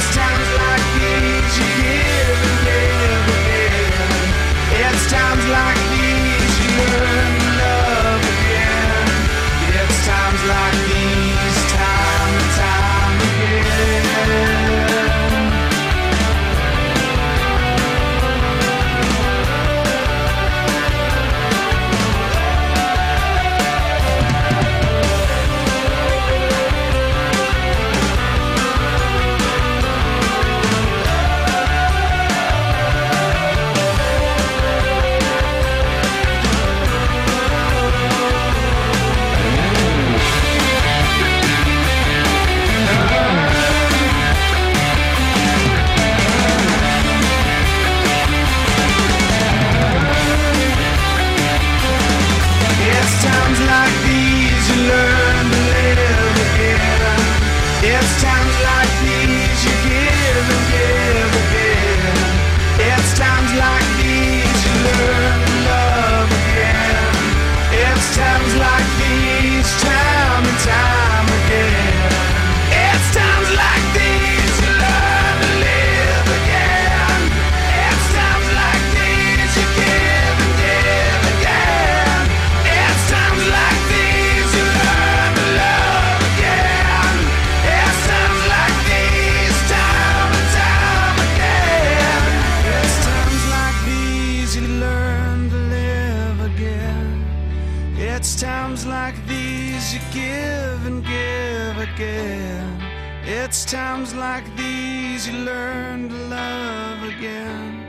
this time It's times like these you give and give again. It's times like these you learn to love again.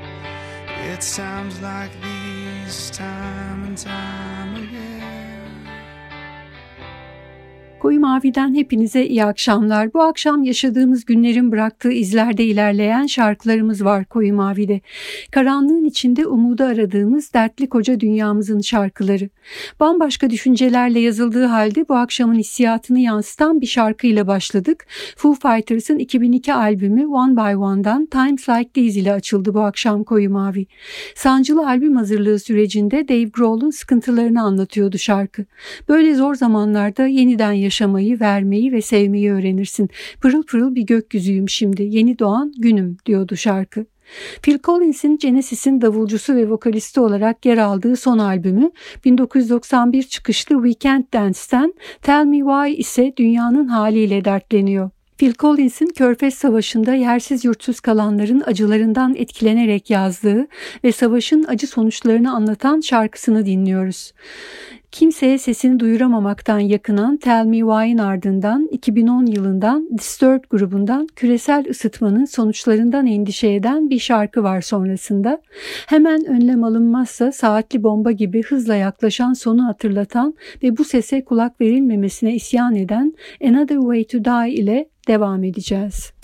It's times like these, time and time. Mavi'den hepinize iyi akşamlar. Bu akşam yaşadığımız günlerin bıraktığı izlerde ilerleyen şarkılarımız var Koyu Mavi'de. Karanlığın içinde umudu aradığımız dertli koca dünyamızın şarkıları. Bambaşka düşüncelerle yazıldığı halde bu akşamın hissiyatını yansıtan bir şarkıyla başladık. Foo Fighters'ın 2002 albümü One by One'dan Times Like These ile açıldı bu akşam Koyu Mavi. Sancılı albüm hazırlığı sürecinde Dave Grohl'un sıkıntılarını anlatıyordu şarkı. Böyle zor zamanlarda yeniden yaşamayı vermeyi ve sevmeyi öğrenirsin. Pırıl pırıl bir gökyüzüyüm şimdi, yeni doğan günüm diyordu şarkı. Phil Collins'in Genesis'in davulcusu ve vokalisti olarak yer aldığı son albümü 1991 çıkışlı Weekend Dance'ten Tell Me Why ise dünyanın haliyle dertleniyor. Phil Collins'in Körfez Savaşı'nda yersiz yurtsuz kalanların acılarından etkilenerek yazdığı ve savaşın acı sonuçlarını anlatan şarkısını dinliyoruz. Kimseye sesini duyuramamaktan yakınan Tell Me Why'in ardından 2010 yılından Disturbed grubundan küresel ısıtmanın sonuçlarından endişe eden bir şarkı var sonrasında. Hemen önlem alınmazsa saatli bomba gibi hızla yaklaşan sonu hatırlatan ve bu sese kulak verilmemesine isyan eden Another Way to Die ile devam edeceğiz.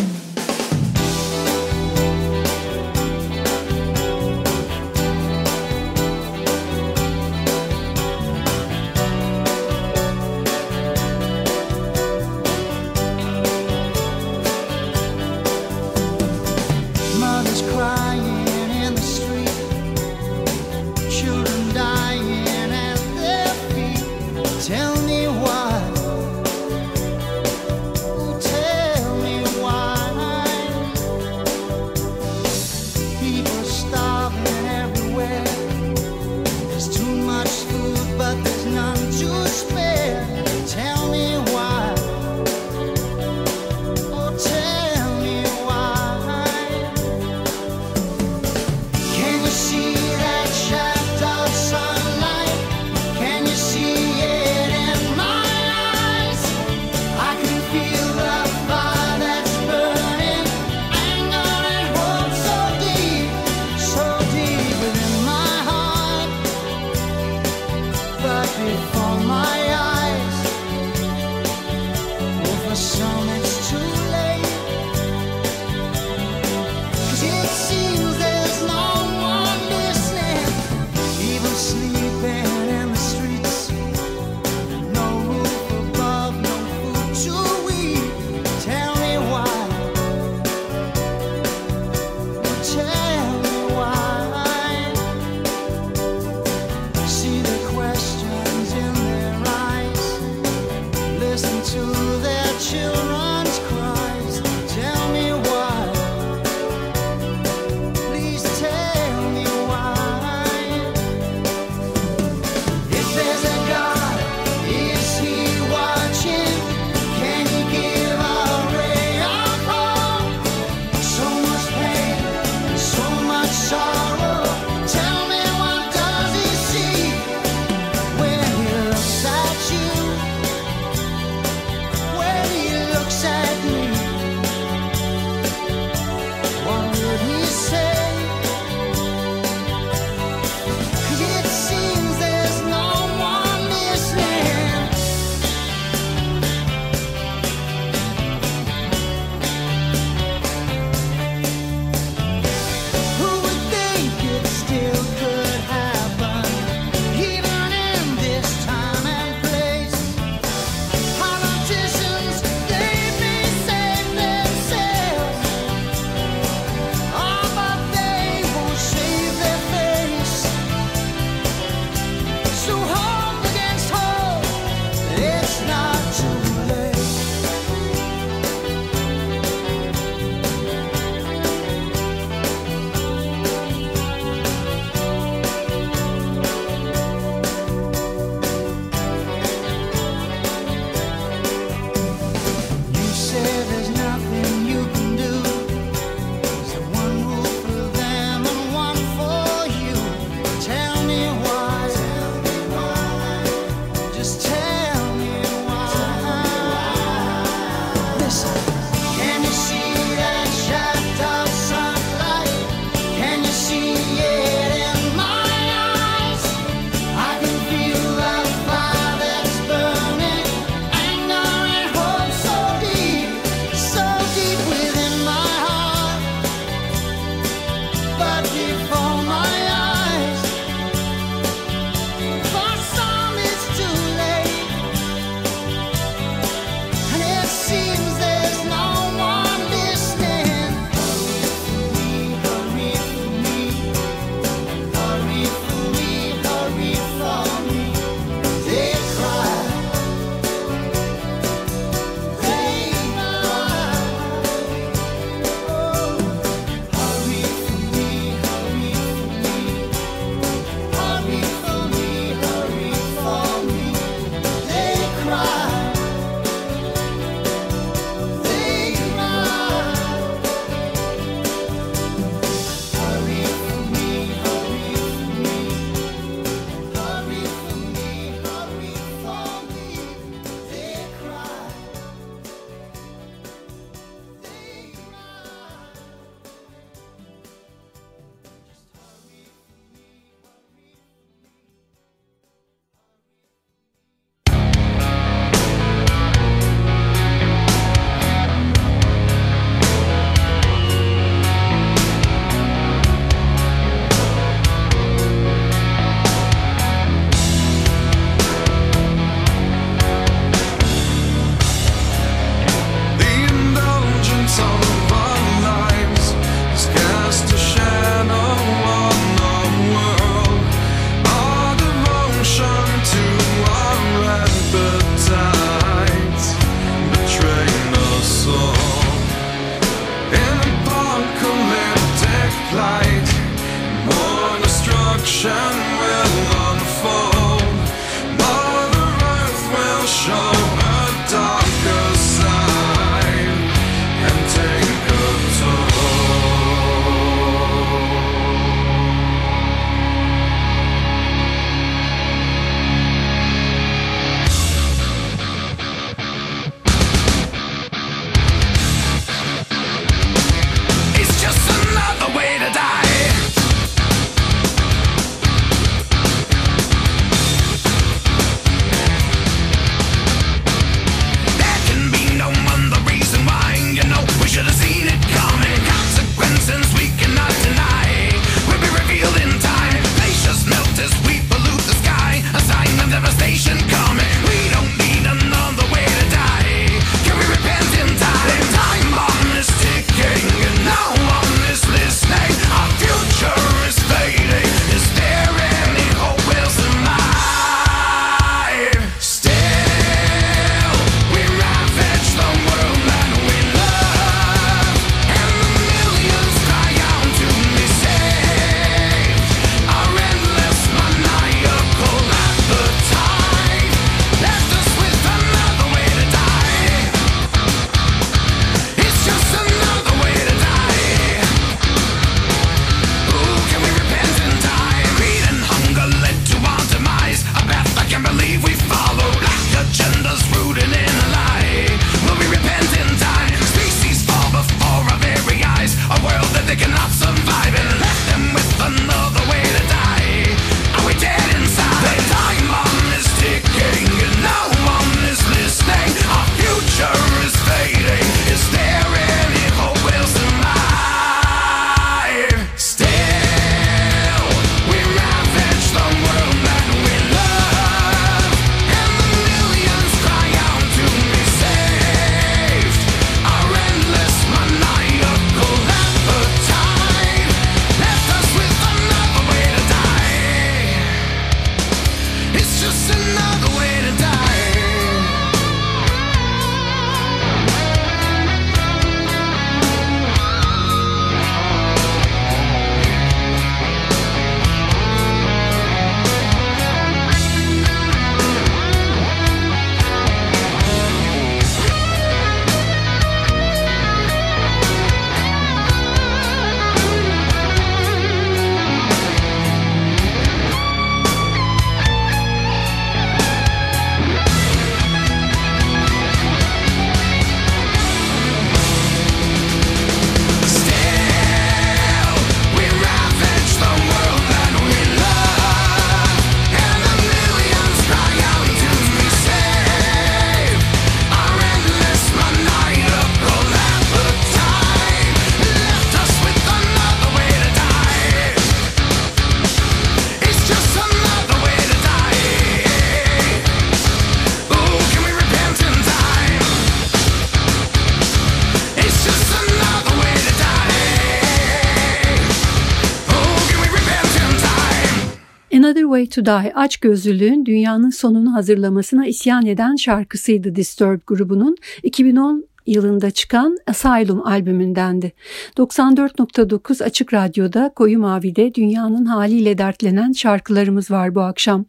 Way to Die aç gözlülüğün dünyanın sonunu hazırlamasına isyan eden şarkısıydı Disturbed grubunun 2010 yılında çıkan Asylum albümündendi. 94.9 Açık Radyo'da Koyu Mavi'de dünyanın haliyle dertlenen şarkılarımız var bu akşam.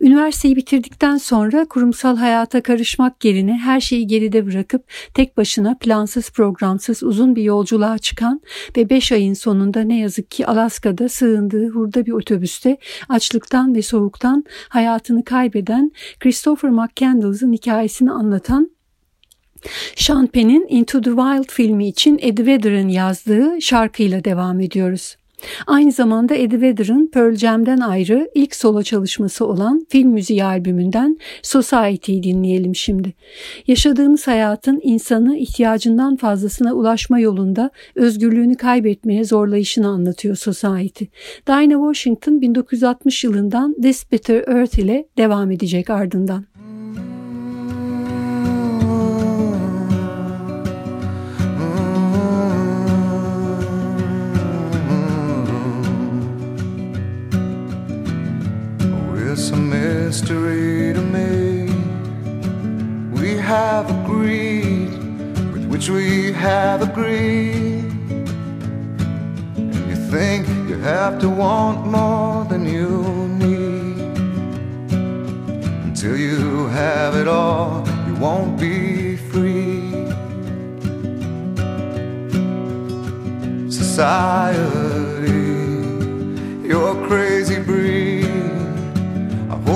Üniversiteyi bitirdikten sonra kurumsal hayata karışmak yerine her şeyi geride bırakıp tek başına plansız programsız uzun bir yolculuğa çıkan ve 5 ayın sonunda ne yazık ki Alaska'da sığındığı hurda bir otobüste açlıktan ve soğuktan hayatını kaybeden Christopher McCandless'ın hikayesini anlatan Sean Penn'in Into the Wild filmi için Eddie Vedder'ın yazdığı şarkıyla devam ediyoruz. Aynı zamanda Eddie Vedder'ın Pearl Jam'den ayrı ilk solo çalışması olan film müziği albümünden Society'yi dinleyelim şimdi. Yaşadığımız hayatın insanı ihtiyacından fazlasına ulaşma yolunda özgürlüğünü kaybetmeye zorlayışını anlatıyor Society. Dinah Washington 1960 yılından This Bitter Earth ile devam edecek ardından. Mystery to me. We have agreed with which we have agreed. And you think you have to want more than you need. Until you have it all, you won't be free. Society, you're crazy breed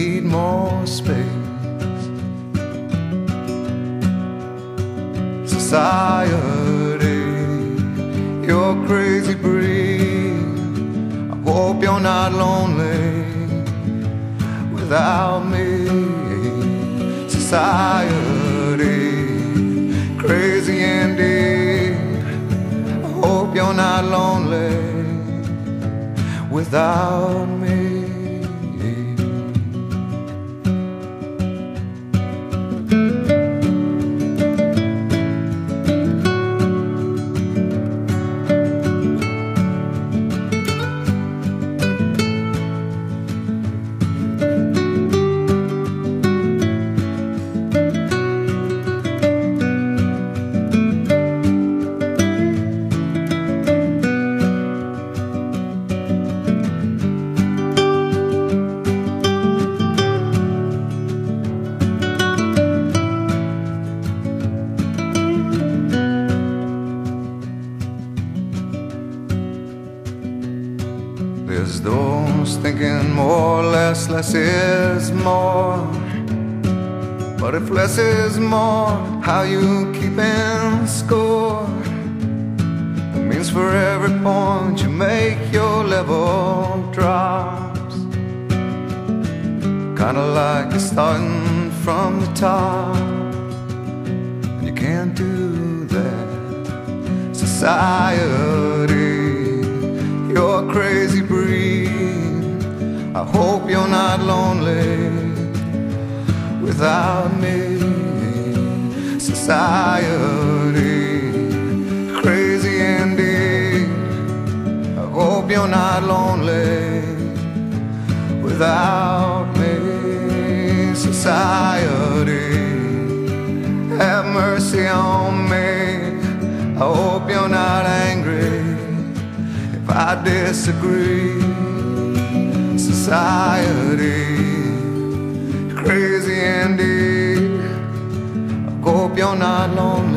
need more space. Society, you're crazy breed. I hope you're not lonely without me. Society, crazy indeed. I hope you're not lonely without me. More, how you keeping score? It means for every point you make, your level drops. Kinda like you're starting from the top. And you can't do that. Society, you're a crazy breed. I hope you're not lonely without me. Society, crazy indeed. I hope you're not lonely without me. Society, have mercy on me. I hope you're not angry if I disagree society. Crazy indeed. You're not lonely.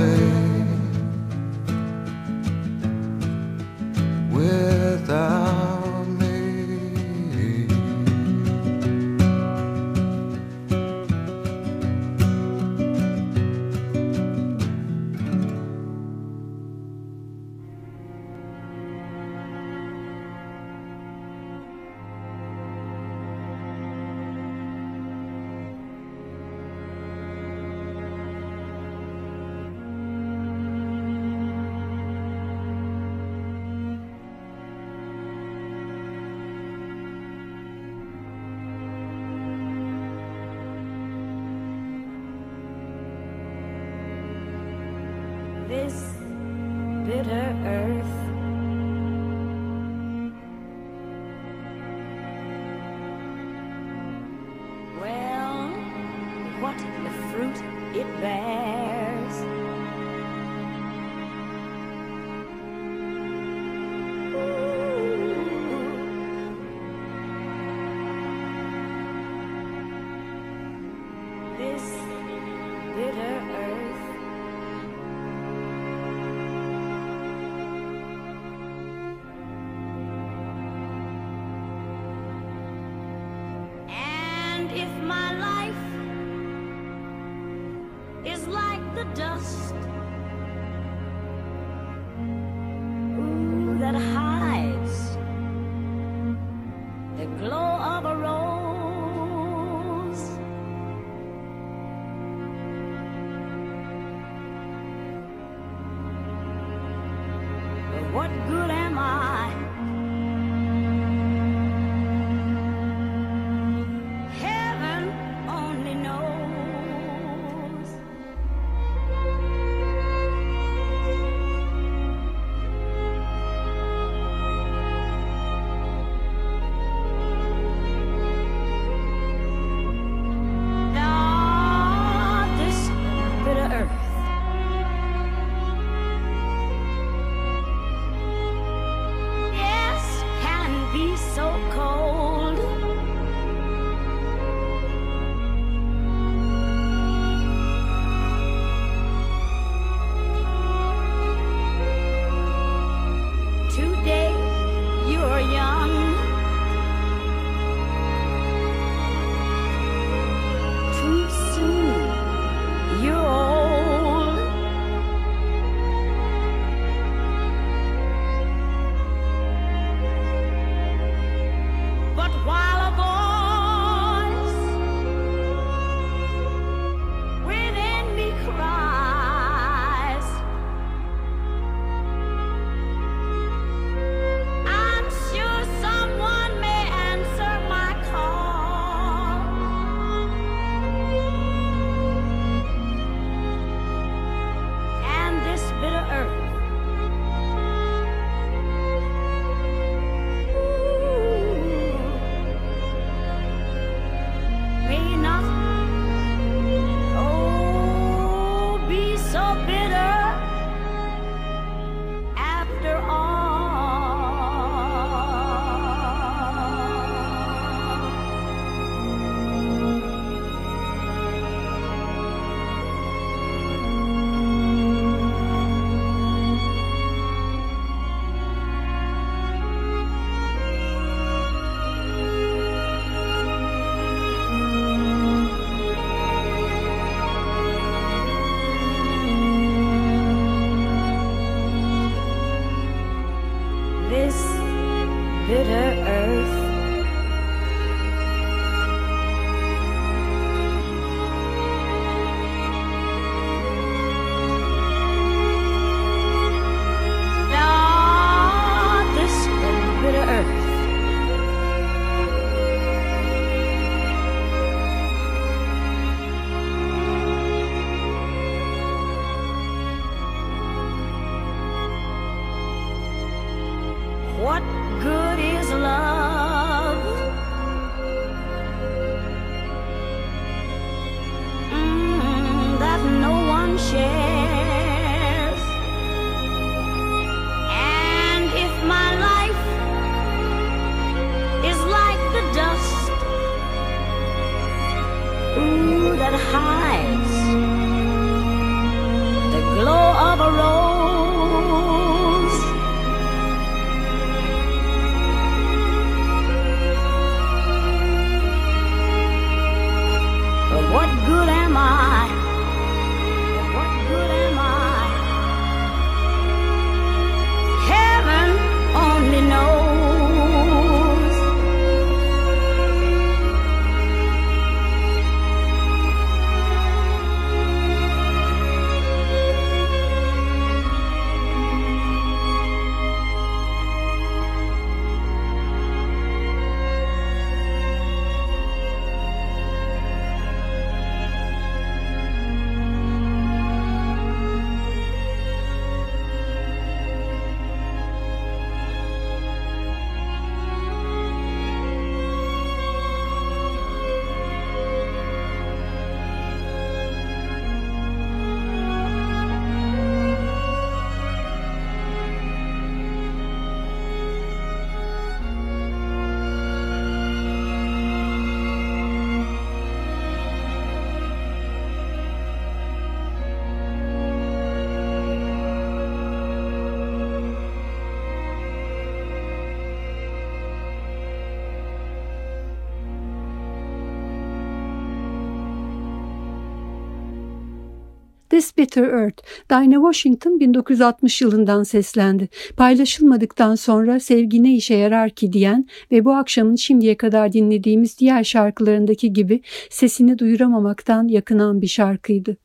This Bitter Earth, Dinah Washington 1960 yılından seslendi. Paylaşılmadıktan sonra sevgi ne işe yarar ki diyen ve bu akşamın şimdiye kadar dinlediğimiz diğer şarkılarındaki gibi sesini duyuramamaktan yakınan bir şarkıydı.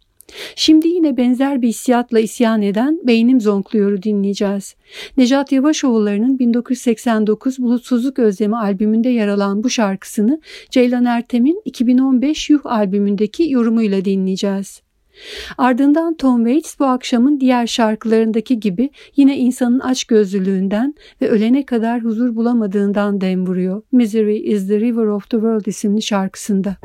Şimdi yine benzer bir hissiyatla isyan eden Beynim Zonkluyor'u dinleyeceğiz. Necat Yavaşoğulları'nın 1989 Bulutsuzluk Özlemi albümünde yer alan bu şarkısını Ceylan Ertem'in 2015 Yuh albümündeki yorumuyla dinleyeceğiz. Ardından Tom Waits bu akşamın diğer şarkılarındaki gibi yine insanın açgözlülüğünden ve ölene kadar huzur bulamadığından dem vuruyor. Misery is the River of the World isimli şarkısında.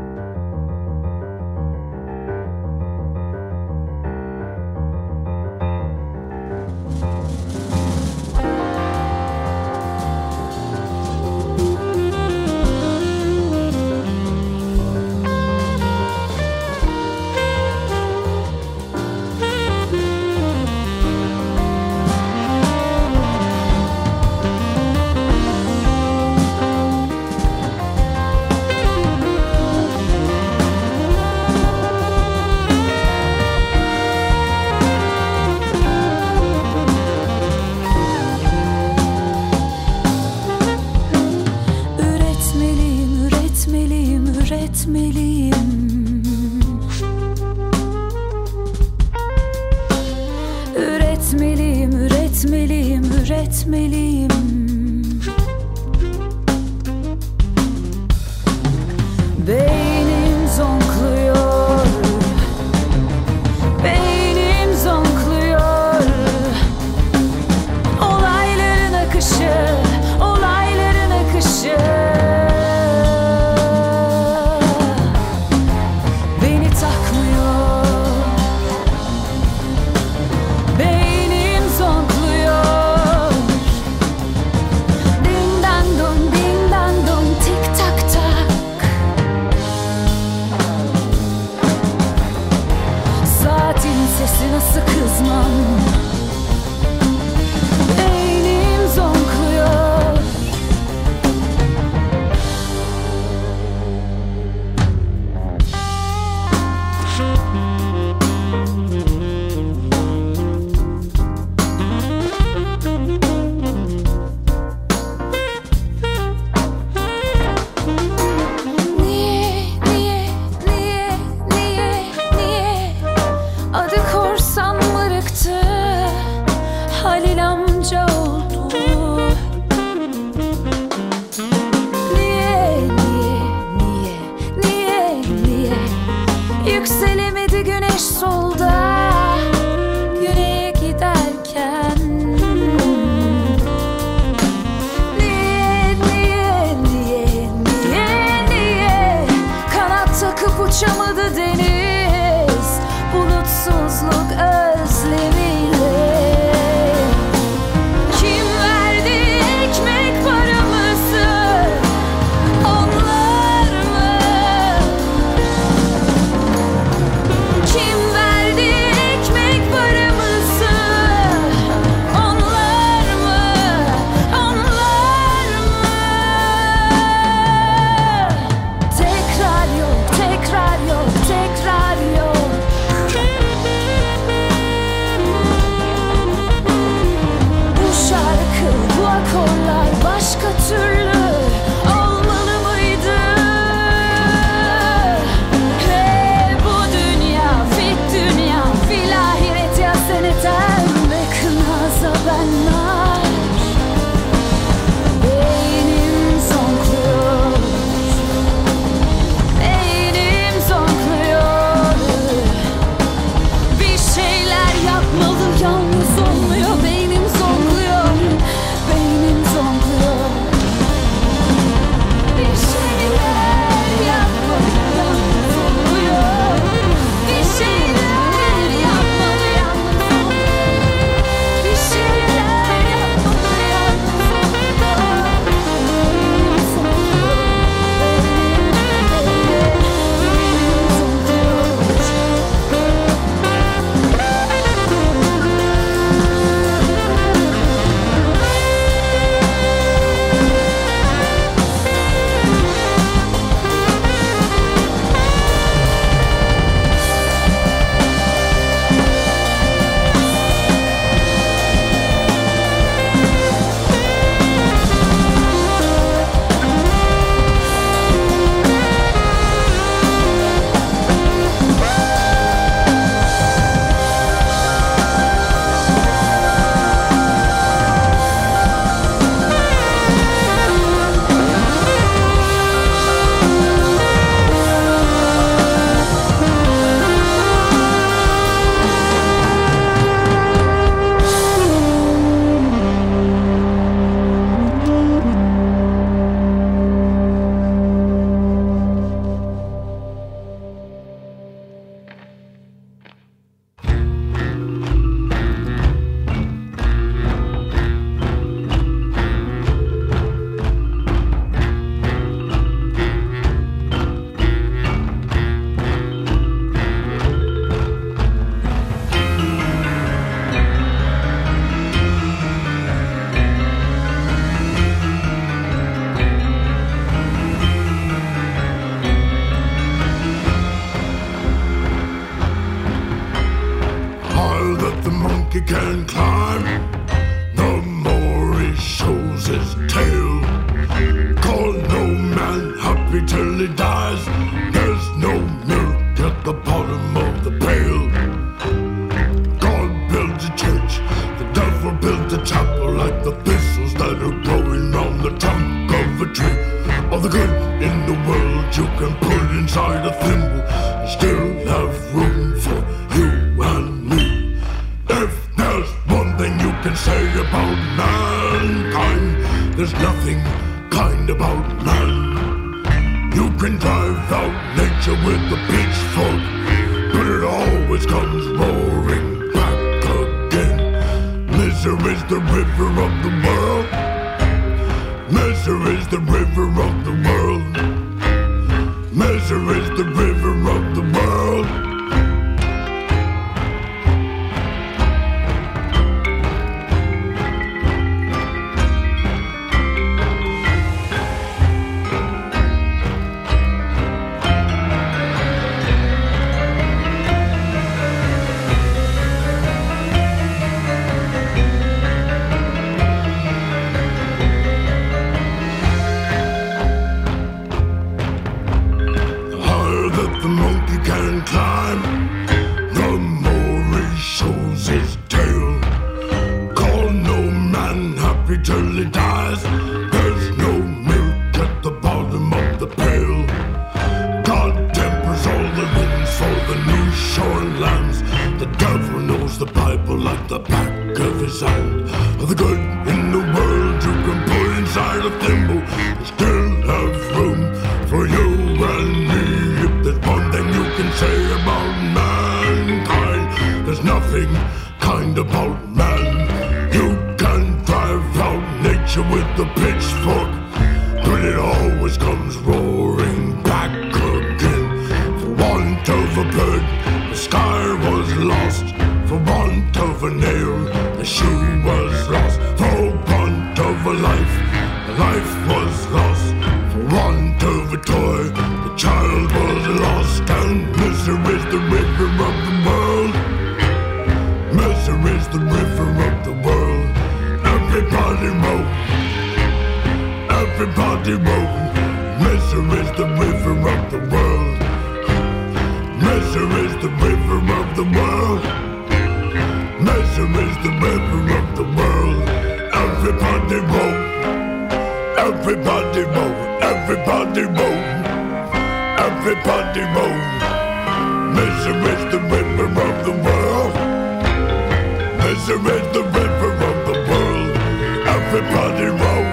Everybody row!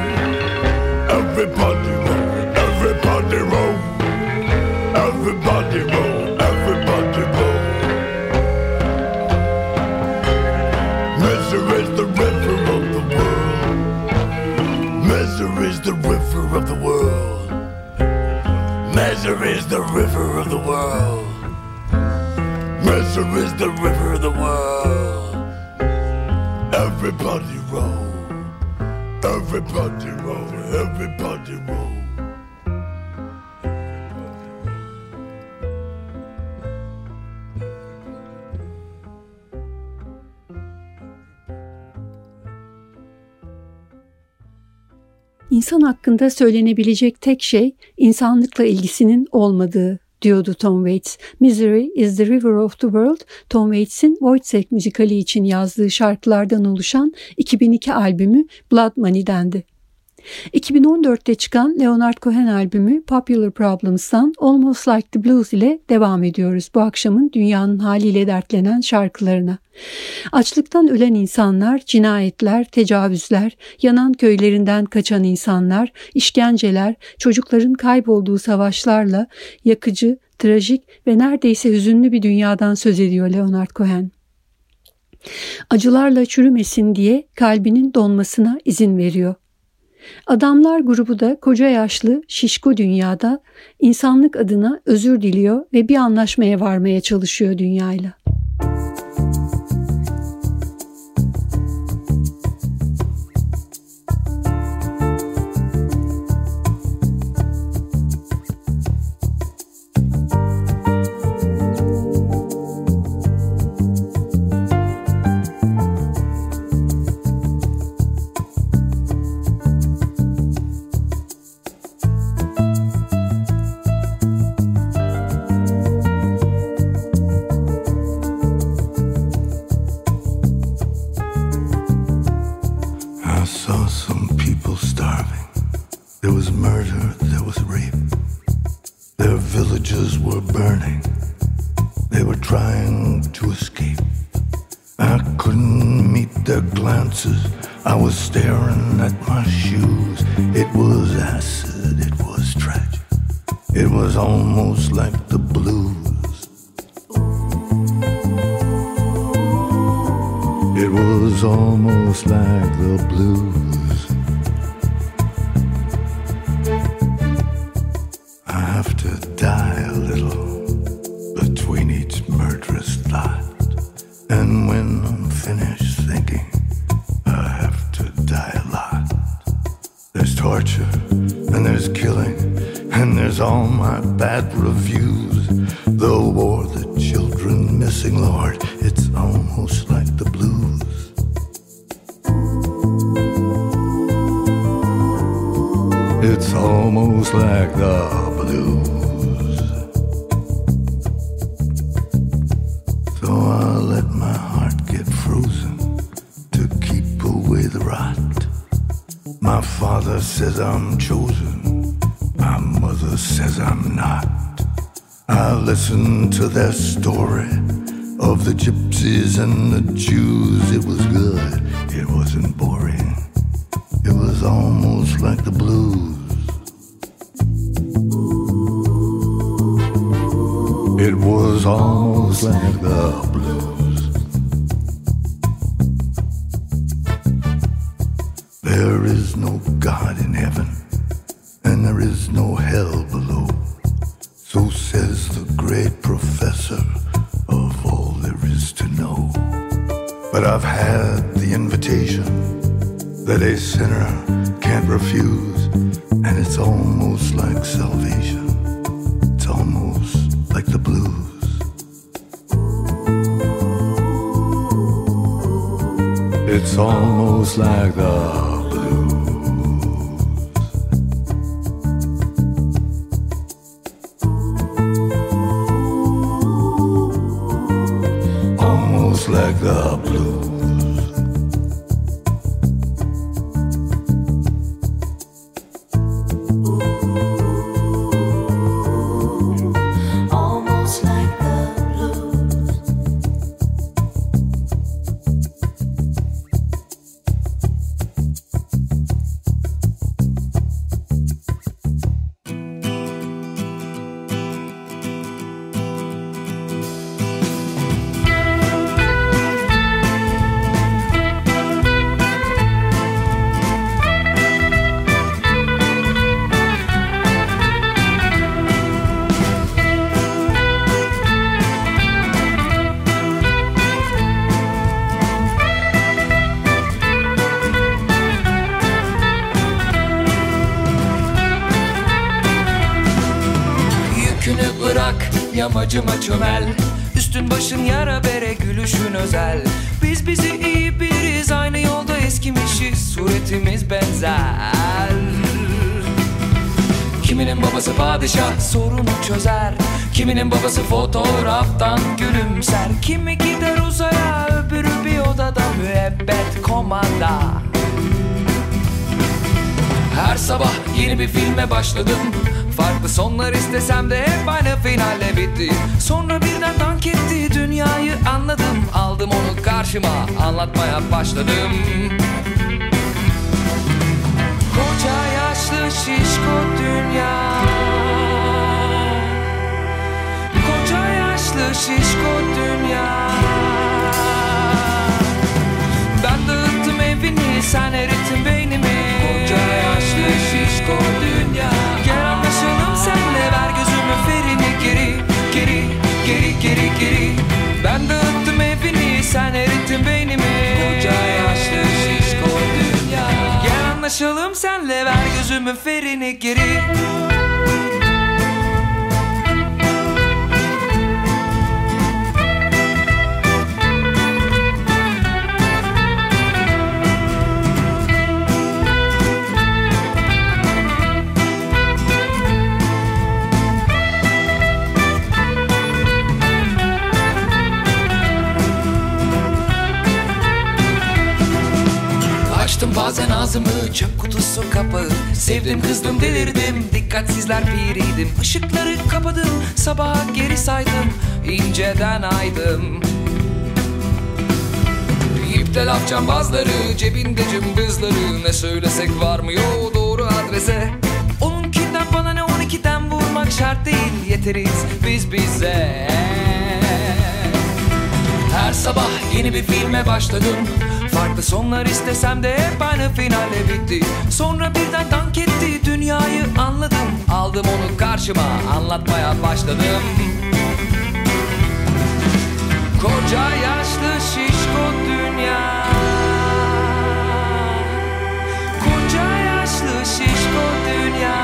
everybody row! everybody row! everybody row! everybody roll. Misery's the river of the world. Misery is the river of the world. Misery is the river of the world. Misery is the river of the world. Everybody roll, everybody roll. İnsan hakkında söylenebilecek tek şey insanlıkla ilgisinin olmadığı diyordu Tom Waits. Misery is the River of the World, Tom Waits'in Wojciech müzikali için yazdığı şarkılardan oluşan 2002 albümü Blood Money'dendi. 2014'te çıkan Leonard Cohen albümü Popular Problems'tan Almost Like the Blues ile devam ediyoruz bu akşamın dünyanın haliyle dertlenen şarkılarına. Açlıktan ölen insanlar, cinayetler, tecavüzler, yanan köylerinden kaçan insanlar, işkenceler, çocukların kaybolduğu savaşlarla yakıcı, trajik ve neredeyse hüzünlü bir dünyadan söz ediyor Leonard Cohen. Acılarla çürümesin diye kalbinin donmasına izin veriyor. Adamlar grubu da koca yaşlı şişko dünyada insanlık adına özür diliyor ve bir anlaşmaya varmaya çalışıyor dünyayla. Rot. My father says I'm chosen, my mother says I'm not. I listen to their story of the gypsies and the Jews. It was good, it wasn't boring, it was almost like the blues. It was almost like the blues. There is no God in heaven, and there is no yamacıma çömel. Üstün başın yara bere gülüşün özel. Biz bizi iyi biliriz aynı yolda eskimişiz. Suretimiz benzer. Kiminin babası padişah sorunu çözer. Kiminin babası fotoğraftan gülümser. Kimi gider uzaya öbürü bir odada müebbet komanda her sabah yeni bir filme başladım Farklı sonlar istesem de hep aynı finalle bitti. Sonra birden dank etti dünyayı anladım. Aldım onu karşıma anlatmaya başladım. Koca yaşlı şişko dünya. Koca yaşlı şişko dünya. Ben dağıttım evini sen erittin beynimi. Koca yaşlı şişko dünya Anlaşalım senle ver gözümün ferini. Geri Geri geri geri geri. Ben dağıttım evini sen erittin beynimi. Koca yaşlı şişko dünya. Gel anlaşalım senle ver gözümün ferini. Geri ağzımı çöp kutusu kapağı. Sevdim kızdım delirdim. Dikkatsizler piriydim. Işıkları kapadım. Sabaha geri saydım. İnceden aydım. İpte laf cambazları cebinde cımbızları. Ne söylesek varmıyor doğru adrese. Onunkinden bana ne on ikiden vurmak şart değil. Yeteriz biz bize. Her sabah yeni bir filme başladım Farklı sonlar istesem de hep aynı finale bitti. Sonra birden dank etti dünyayı anladım. Aldım onu karşıma anlatmaya başladım. Koca yaşlı şişko dünya. Koca yaşlı şişko dünya.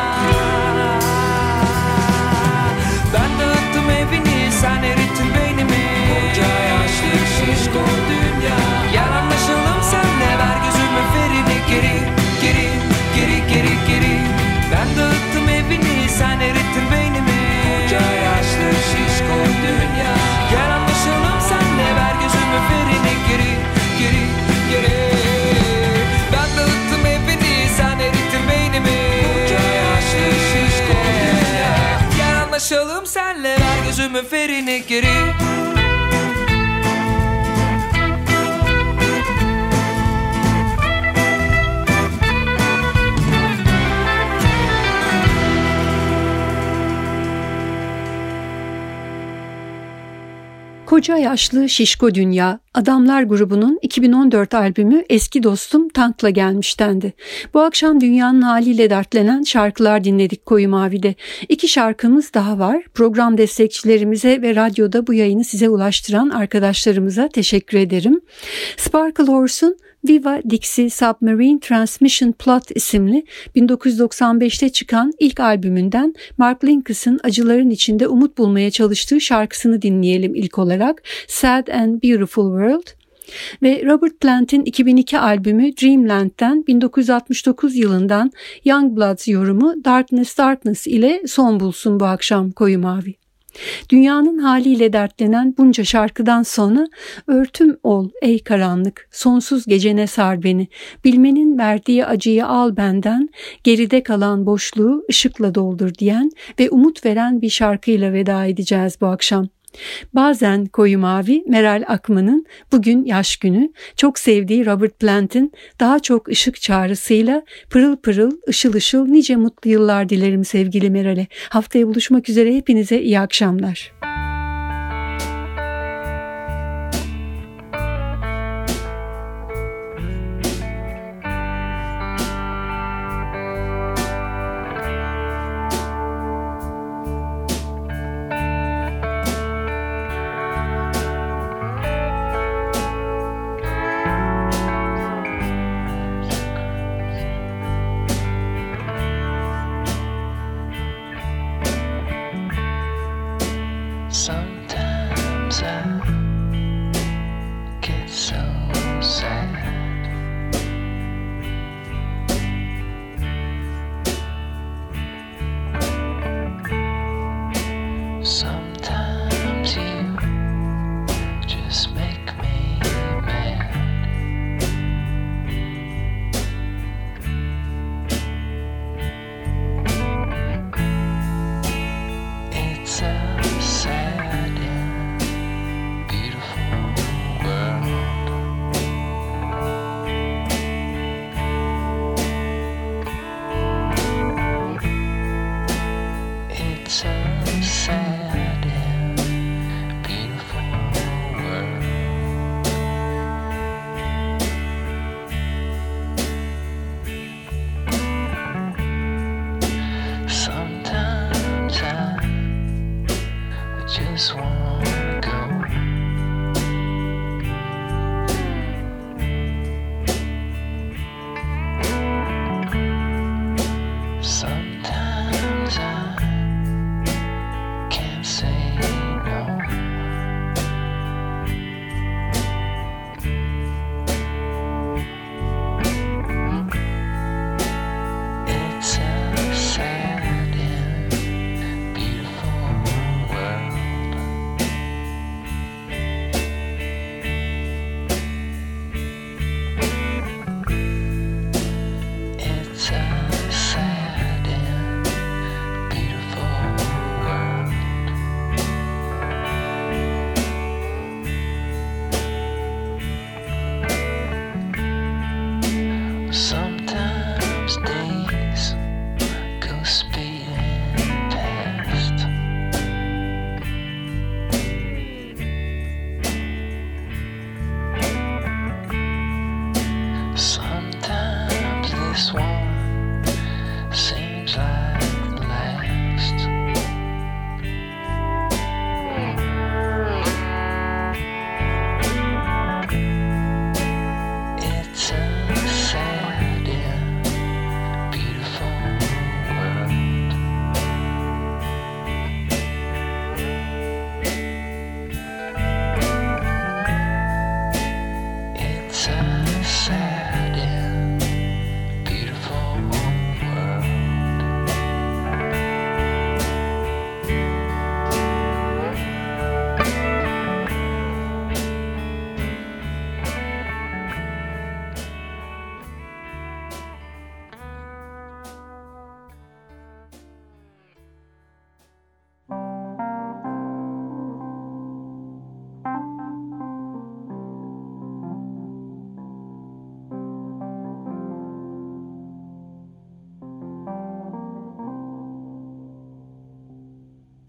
Ben dağıttım evini sen erittin beynimi. Koca yaşlı şişko dünya. Gel Geri geri geri. Ben dağıttım evini sen erittin beynimi. Koca yaşlı şişko dünya. Gel anlaşalım senle ver gözümü ferini geri Geri geri. Ben dağıttım evini sen erittin beynimi. Koca yaşlı şişko dünya. Gel anlaşalım senle ver gözümü ferini geri Koca Yaşlı Şişko Dünya, Adamlar grubunun 2014 albümü Eski Dostum Tank'la gelmiştendi. Bu akşam dünyanın haliyle dertlenen şarkılar dinledik Koyu Mavi'de. İki şarkımız daha var. Program destekçilerimize ve radyoda bu yayını size ulaştıran arkadaşlarımıza teşekkür ederim. Sparkle Horse'un Viva Dixie Submarine Transmission Plot isimli 1995'te çıkan ilk albümünden Mark Linkis'in acıların içinde umut bulmaya çalıştığı şarkısını dinleyelim ilk olarak Sad and Beautiful World ve Robert Plant'in 2002 albümü Dreamland'den 1969 yılından Youngbloods yorumu Darkness Darkness ile son bulsun bu akşam Koyu Mavi. Dünyanın haliyle dertlenen bunca şarkıdan sonra örtüm ol ey karanlık, sonsuz gecene sar beni, bilmenin verdiği acıyı al benden, geride kalan boşluğu ışıkla doldur diyen ve umut veren bir şarkıyla veda edeceğiz bu akşam. Bazen Koyu Mavi Meral Akman'ın bugün yaş günü çok sevdiği Robert Plant'in daha çok ışık çağrısıyla pırıl pırıl ışıl ışıl nice mutlu yıllar dilerim sevgili Meral'e. Haftaya buluşmak üzere hepinize iyi akşamlar.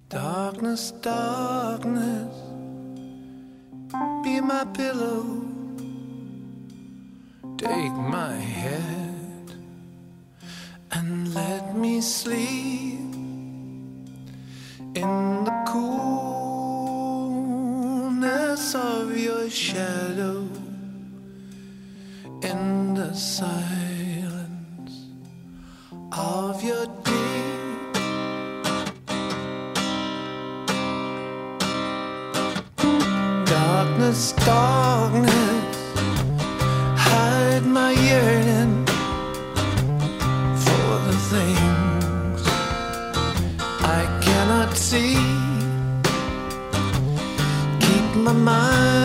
Darkness, darkness, be my pillow, take my head and let me sleep in the coolness of your shadow in the silence. This darkness hide my yearning for the things I cannot see. Keep my mind.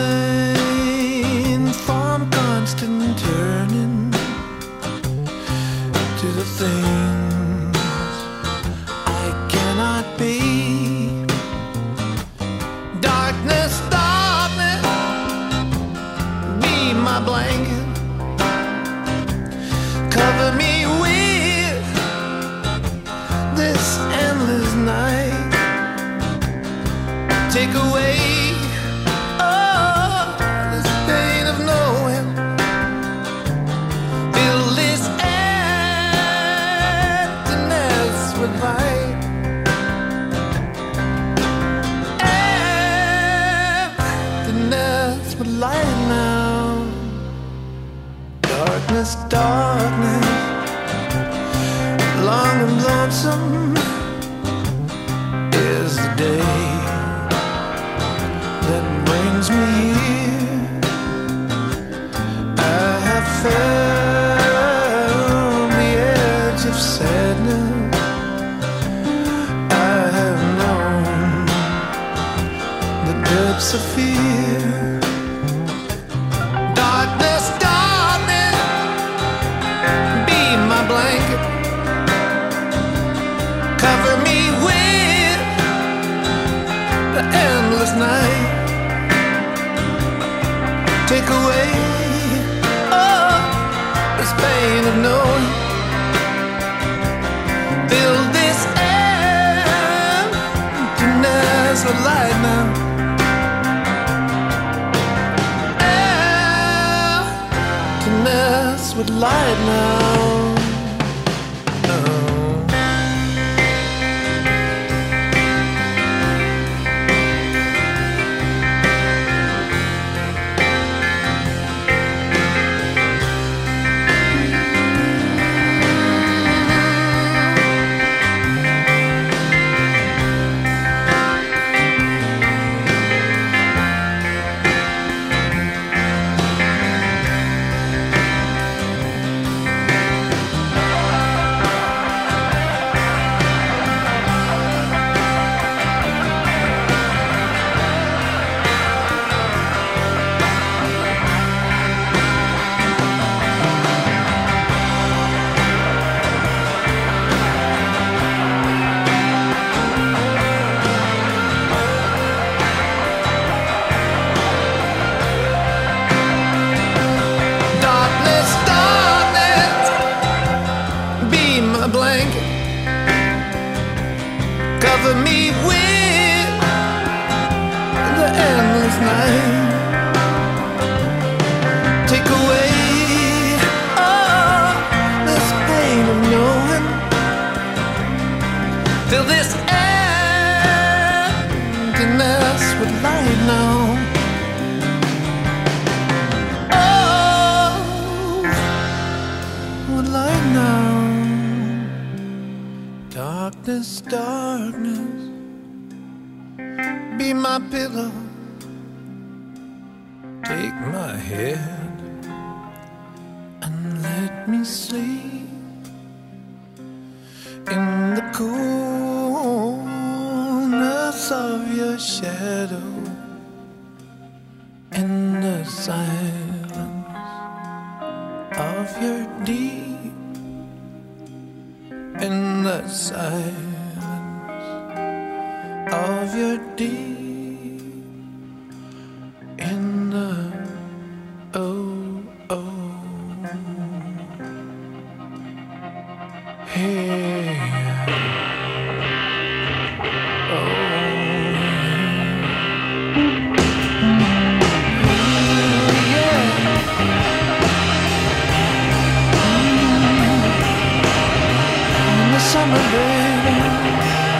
summer, baby.